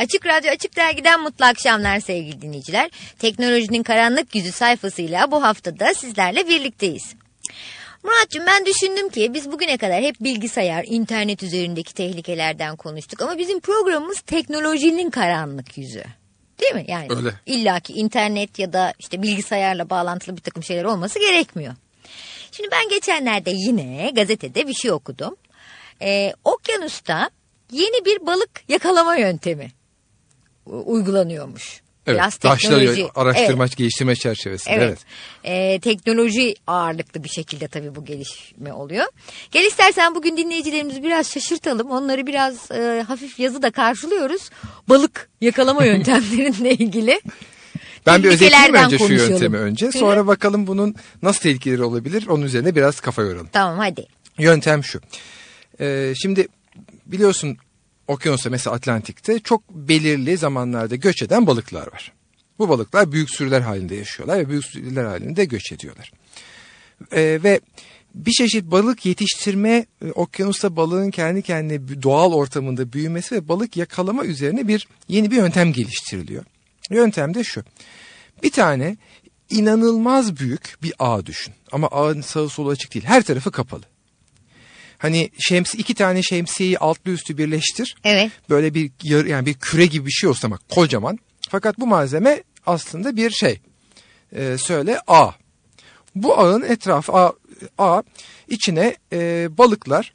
Açık Radyo Açık Dergi'den mutlu akşamlar sevgili dinleyiciler. Teknolojinin karanlık yüzü sayfasıyla bu haftada sizlerle birlikteyiz. Muratcığım ben düşündüm ki biz bugüne kadar hep bilgisayar, internet üzerindeki tehlikelerden konuştuk. Ama bizim programımız teknolojinin karanlık yüzü. Değil mi? Yani Öyle. illaki internet ya da işte bilgisayarla bağlantılı bir takım şeyler olması gerekmiyor. Şimdi ben geçenlerde yine gazetede bir şey okudum. Ee, okyanusta yeni bir balık yakalama yöntemi uygulanıyormuş. Evet, Biraz teknoloji- araştırma, Evet. geliştirme çerçevesinde. Evet. Evet. Ee, teknoloji ağırlıklı bir şekilde tabii bu gelişme oluyor. Gel istersen bugün dinleyicilerimizi biraz şaşırtalım. Onları biraz e, hafif yazı da karşılıyoruz. Balık yakalama yöntemleriyle ilgili. Ben bir özetleyeyim önce şu yöntemi önce. Sonra bakalım bunun nasıl tehlikeleri olabilir. Onun üzerine biraz kafa yoralım. Tamam hadi. Yöntem şu. Ee, şimdi biliyorsun okyanusta mesela Atlantik'te çok belirli zamanlarda göç eden balıklar var. Bu balıklar büyük sürüler halinde yaşıyorlar ve büyük sürüler halinde göç ediyorlar. Ee, ve bir çeşit balık yetiştirme, e, okyanusta balığın kendi kendine doğal ortamında büyümesi ve balık yakalama üzerine bir yeni bir yöntem geliştiriliyor. Yöntem de şu. Bir tane inanılmaz büyük bir ağ düşün. Ama ağın sağı solu açık değil. Her tarafı kapalı. Hani şems iki tane şemsiyeyi altlı üstü birleştir. Evet. Böyle bir yani bir küre gibi bir şey olsa ama kocaman. Fakat bu malzeme aslında bir şey. Ee, söyle ağ. Bu ağın etrafı ağ, ağ içine e, balıklar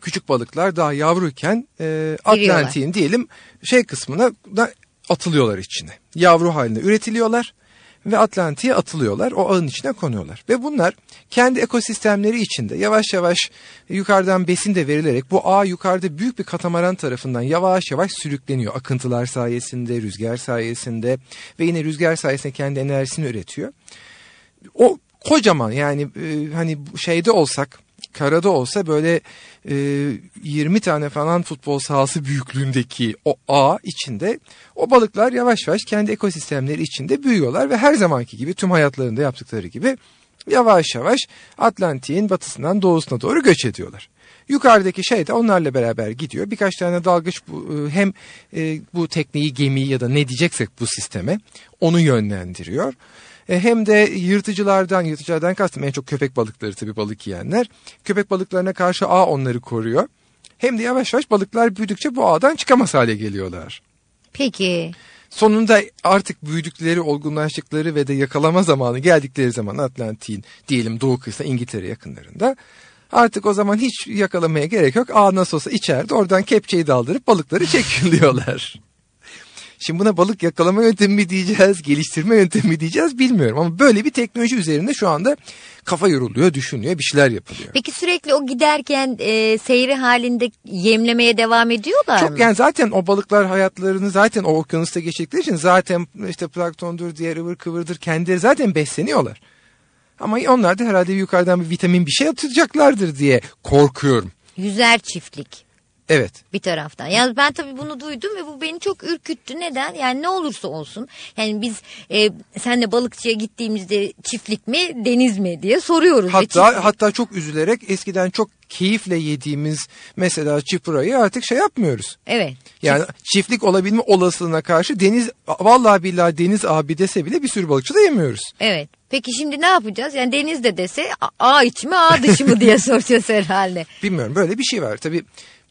küçük balıklar daha yavruyken e, Atlantik'in diyelim şey kısmına da atılıyorlar içine. Yavru halinde üretiliyorlar ve Atlantik'e atılıyorlar. O ağın içine konuyorlar. Ve bunlar kendi ekosistemleri içinde yavaş yavaş yukarıdan besin de verilerek bu ağ yukarıda büyük bir katamaran tarafından yavaş yavaş sürükleniyor. Akıntılar sayesinde, rüzgar sayesinde ve yine rüzgar sayesinde kendi enerjisini üretiyor o kocaman yani e, hani şeyde olsak karada olsa böyle e, 20 tane falan futbol sahası büyüklüğündeki o ağ içinde o balıklar yavaş yavaş kendi ekosistemleri içinde büyüyorlar ve her zamanki gibi tüm hayatlarında yaptıkları gibi yavaş yavaş Atlantik'in batısından doğusuna doğru göç ediyorlar. Yukarıdaki şey de onlarla beraber gidiyor. Birkaç tane dalgıç bu, e, hem e, bu tekneyi, gemiyi ya da ne diyeceksek bu sisteme onu yönlendiriyor. E, Hem de yırtıcılardan, yırtıcılardan kastım en çok köpek balıkları tabii balık yiyenler. Köpek balıklarına karşı ağ onları koruyor. Hem de yavaş yavaş balıklar büyüdükçe bu ağdan çıkamaz hale geliyorlar. Peki. Sonunda artık büyüdükleri, olgunlaştıkları ve de yakalama zamanı geldikleri zaman Atlantik'in diyelim doğu kıyısında İngiltere yakınlarında artık o zaman hiç yakalamaya gerek yok. Ağ nasıl olsa içeride oradan kepçeyi daldırıp balıkları çekiliyorlar. Şimdi buna balık yakalama yöntemi mi diyeceğiz, geliştirme yöntemi mi diyeceğiz bilmiyorum. Ama böyle bir teknoloji üzerinde şu anda kafa yoruluyor, düşünülüyor, bir şeyler yapılıyor. Peki sürekli o giderken e, seyri halinde yemlemeye devam ediyorlar mı? Çok yani zaten o balıklar hayatlarını zaten o okyanusta geçtikleri için zaten işte planktondur, diğer ıvır kıvırdır kendileri zaten besleniyorlar. Ama onlar da herhalde yukarıdan bir vitamin bir şey atacaklardır diye korkuyorum. Yüzer çiftlik. Evet. bir taraftan. Yani ben tabii bunu duydum ve bu beni çok ürküttü. Neden? Yani ne olursa olsun. Yani biz e, senle balıkçıya gittiğimizde çiftlik mi deniz mi diye soruyoruz. Hatta hatta çok üzülerek eskiden çok keyifle yediğimiz mesela çipurayı artık şey yapmıyoruz. Evet. Yani çiftlik olabilme olasılığına karşı deniz vallahi billahi deniz abi dese bile bir sürü balıkçı da yemiyoruz. Evet. Peki şimdi ne yapacağız? Yani denizde dese a- ağ içi mi ağ dışı mı diye soracağız herhalde. Bilmiyorum böyle bir şey var. Tabii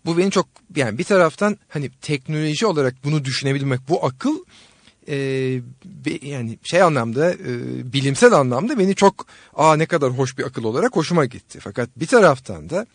bu beni çok yani bir taraftan hani teknoloji olarak bunu düşünebilmek bu akıl e, yani şey anlamda e, bilimsel anlamda beni çok aa ne kadar hoş bir akıl olarak hoşuma gitti. Fakat bir taraftan da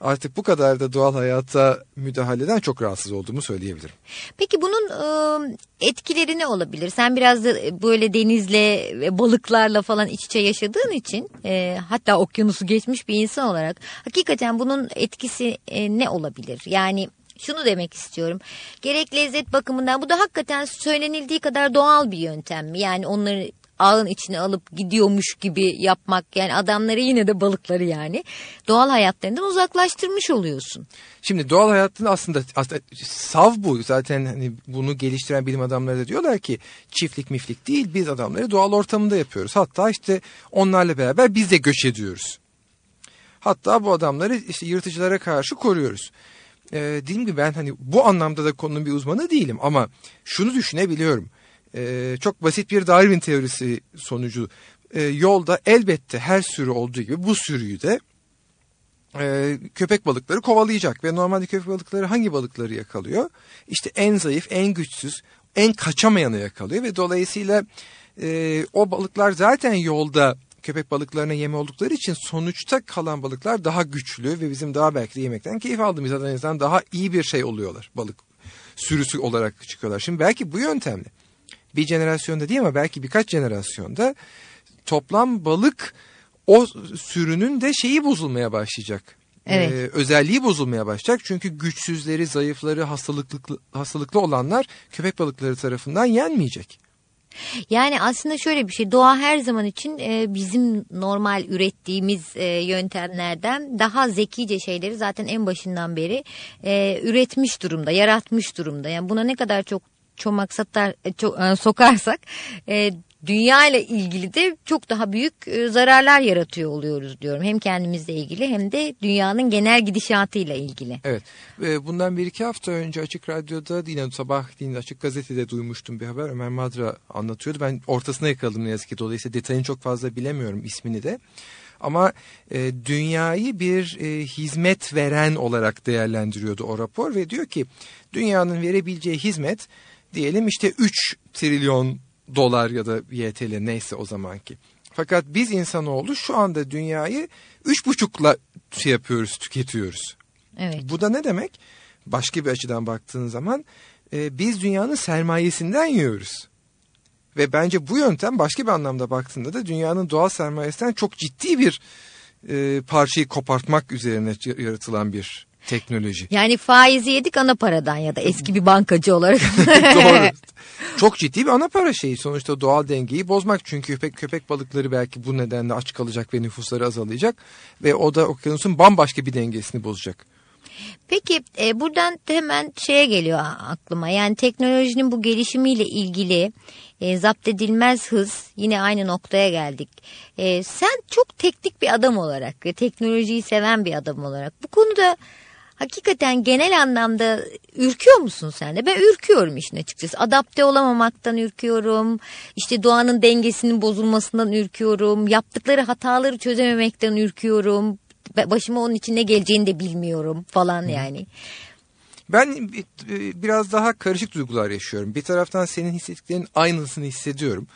artık bu kadar da doğal hayata müdahaleden çok rahatsız olduğumu söyleyebilirim. Peki bunun e, etkileri ne olabilir? Sen biraz da böyle denizle ve balıklarla falan iç içe yaşadığın için e, hatta okyanusu geçmiş bir insan olarak hakikaten bunun etkisi e, ne olabilir? Yani şunu demek istiyorum. Gerek lezzet bakımından bu da hakikaten söylenildiği kadar doğal bir yöntem mi? Yani onları ağın içine alıp gidiyormuş gibi yapmak yani adamları yine de balıkları yani doğal hayatlarından uzaklaştırmış oluyorsun. Şimdi doğal hayatın aslında aslında sav bu zaten hani bunu geliştiren bilim adamları da diyorlar ki çiftlik miflik değil biz adamları doğal ortamında yapıyoruz. Hatta işte onlarla beraber biz de göç ediyoruz. Hatta bu adamları işte yırtıcılara karşı koruyoruz. e, dediğim gibi ben hani bu anlamda da konunun bir uzmanı değilim ama şunu düşünebiliyorum. E, çok basit bir Darwin teorisi sonucu e, yolda elbette her sürü olduğu gibi bu sürüyü de e, köpek balıkları kovalayacak ve normalde köpek balıkları hangi balıkları yakalıyor? İşte en zayıf, en güçsüz, en kaçamayanı yakalıyor ve dolayısıyla e, o balıklar zaten yolda köpek balıklarına yem oldukları için sonuçta kalan balıklar daha güçlü ve bizim daha belki de yemekten keyif aldığımız adamızdan daha iyi bir şey oluyorlar balık sürüsü olarak çıkıyorlar. Şimdi belki bu yöntemle bir jenerasyonda değil ama belki birkaç jenerasyonda toplam balık o sürünün de şeyi bozulmaya başlayacak. Evet. Ee, özelliği bozulmaya başlayacak. Çünkü güçsüzleri, zayıfları, hastalıklı, hastalıklı olanlar köpek balıkları tarafından yenmeyecek. Yani aslında şöyle bir şey doğa her zaman için e, bizim normal ürettiğimiz e, yöntemlerden daha zekice şeyleri zaten en başından beri e, üretmiş durumda, yaratmış durumda. Yani buna ne kadar çok çomak satar, e, çok, e, sokarsak e, dünya ile ilgili de çok daha büyük e, zararlar yaratıyor oluyoruz diyorum. Hem kendimizle ilgili hem de dünyanın genel gidişatıyla ilgili. Evet. Ve bundan bir iki hafta önce Açık Radyo'da yine sabah yine Açık Gazete'de duymuştum bir haber. Ömer Madra anlatıyordu. Ben ortasına yakaladım ne yazık ki. Dolayısıyla detayını çok fazla bilemiyorum ismini de. Ama e, dünyayı bir e, hizmet veren olarak değerlendiriyordu o rapor ve diyor ki dünyanın verebileceği hizmet diyelim işte 3 trilyon dolar ya da YTL neyse o zamanki. Fakat biz insanoğlu şu anda dünyayı üç buçukla şey yapıyoruz, tüketiyoruz. Evet. Bu da ne demek? Başka bir açıdan baktığın zaman e, biz dünyanın sermayesinden yiyoruz. Ve bence bu yöntem başka bir anlamda baktığında da dünyanın doğal sermayesinden çok ciddi bir e, parçayı kopartmak üzerine yaratılan bir teknoloji. Yani faizi yedik ana paradan ya da eski bir bankacı olarak. Doğru. Çok ciddi bir ana para şeyi sonuçta doğal dengeyi bozmak. Çünkü köpek, köpek balıkları belki bu nedenle aç kalacak ve nüfusları azalacak. Ve o da okyanusun bambaşka bir dengesini bozacak. Peki e, buradan hemen şeye geliyor aklıma. Yani teknolojinin bu gelişimiyle ilgili e, zapt edilmez hız yine aynı noktaya geldik. E, sen çok teknik bir adam olarak ve teknolojiyi seven bir adam olarak bu konuda hakikaten genel anlamda ürküyor musun sen de? Ben ürküyorum işin açıkçası. Adapte olamamaktan ürküyorum. İşte doğanın dengesinin bozulmasından ürküyorum. Yaptıkları hataları çözememekten ürküyorum. Başıma onun için ne geleceğini de bilmiyorum falan yani. Ben biraz daha karışık duygular yaşıyorum. Bir taraftan senin hissettiklerinin aynısını hissediyorum.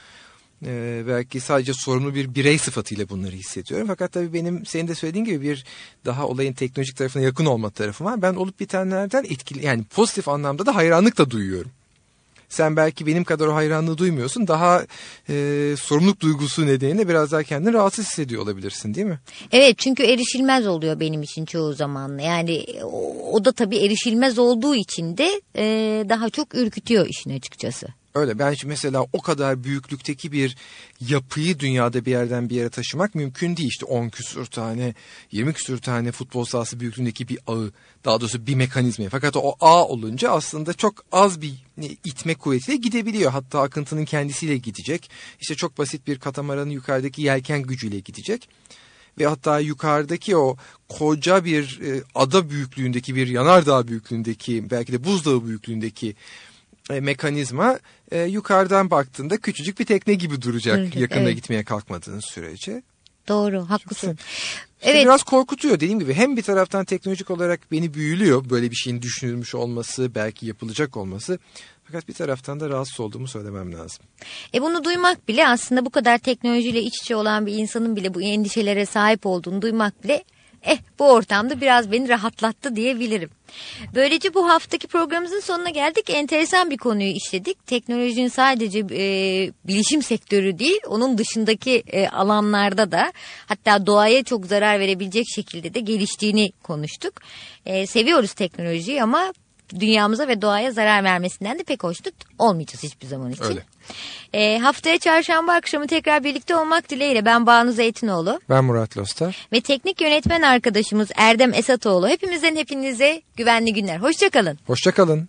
Ee, belki sadece sorumlu bir birey sıfatıyla bunları hissediyorum. Fakat tabii benim senin de söylediğin gibi bir daha olayın teknolojik tarafına yakın olma tarafı var. Ben olup bitenlerden etkili yani pozitif anlamda da hayranlık da duyuyorum. Sen belki benim kadar o hayranlığı duymuyorsun. Daha e, sorumluluk duygusu nedeniyle biraz daha kendini rahatsız hissediyor olabilirsin değil mi? Evet çünkü erişilmez oluyor benim için çoğu zaman. Yani o, o da tabii erişilmez olduğu için de e, daha çok ürkütüyor işin açıkçası. Öyle ben mesela o kadar büyüklükteki bir yapıyı dünyada bir yerden bir yere taşımak mümkün değil. İşte 10 küsür tane 20 küsür tane futbol sahası büyüklüğündeki bir ağı daha doğrusu bir mekanizmayı. Fakat o ağ olunca aslında çok az bir itme kuvvetiyle gidebiliyor. Hatta akıntının kendisiyle gidecek. İşte çok basit bir katamaranın yukarıdaki yelken gücüyle gidecek ve hatta yukarıdaki o koca bir e, ada büyüklüğündeki bir yanardağ büyüklüğündeki belki de buzdağı büyüklüğündeki e, mekanizma e, yukarıdan baktığında küçücük bir tekne gibi duracak evet, yakında evet. gitmeye kalkmadığın sürece. Doğru haklısın. İşte evet. Biraz korkutuyor dediğim gibi hem bir taraftan teknolojik olarak beni büyülüyor böyle bir şeyin düşünülmüş olması belki yapılacak olması fakat bir taraftan da rahatsız olduğumu söylemem lazım. E bunu duymak bile aslında bu kadar teknolojiyle iç içe olan bir insanın bile bu endişelere sahip olduğunu duymak bile eh bu ortamda biraz beni rahatlattı diyebilirim. Böylece bu haftaki programımızın sonuna geldik. Enteresan bir konuyu işledik. Teknolojinin sadece e, bilişim sektörü değil, onun dışındaki e, alanlarda da hatta doğaya çok zarar verebilecek şekilde de geliştiğini konuştuk. E, seviyoruz teknolojiyi ama dünyamıza ve doğaya zarar vermesinden de pek hoşnut olmayacağız hiçbir zaman için. Öyle. E, haftaya çarşamba akşamı tekrar birlikte olmak dileğiyle ben Banu Zeytinoğlu. Ben Murat Lostar. Ve teknik yönetmen arkadaşımız Erdem Esatoğlu. Hepimizden hepinize güvenli günler. Hoşçakalın. Hoşçakalın.